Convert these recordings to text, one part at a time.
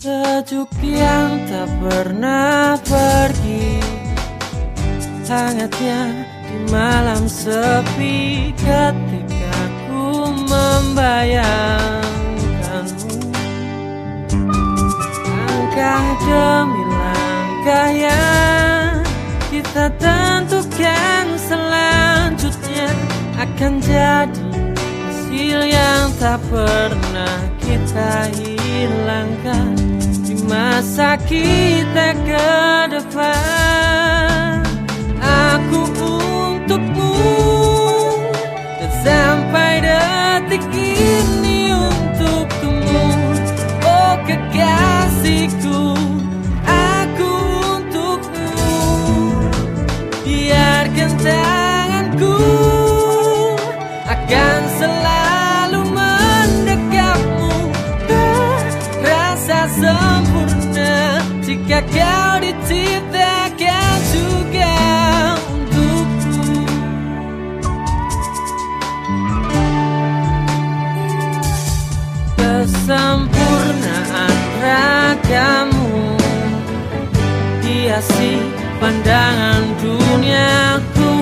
Sejuk yang tak pernah pergi. Hangatnya di malam sepi Ketika ku membayangkanmu. Langkah demi langkah yang kita tentukan selanjutnya Akan jadi hasil yang tak pernah kita hilangkan masa kita ke depan. Aku untukmu Dan sampai detik ini untukmu. Oh kekasihku Pandangan duniaku.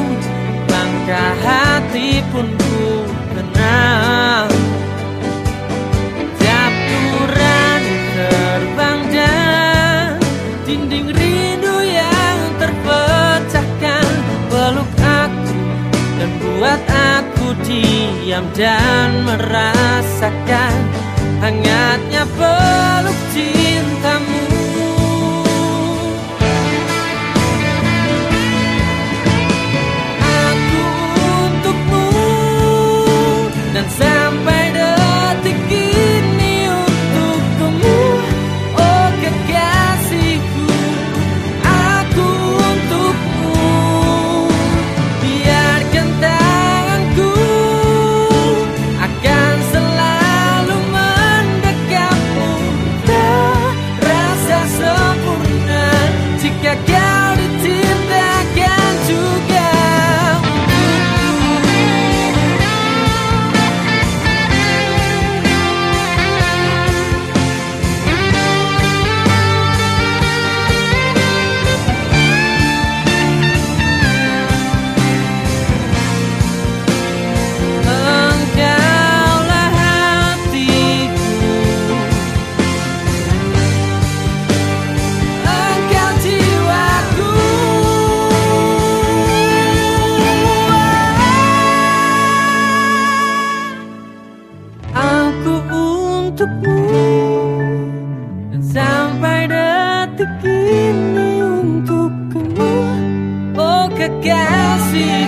Langkah hati pun ku kenal. Tiap nurani terbang dan Dinding rindu yang terpecahkan. Peluk aku dan buat aku diam dan merasakan Hangatnya peluk cintamu untukmu. Dan sampai detik ini untukmu. Oh kekasih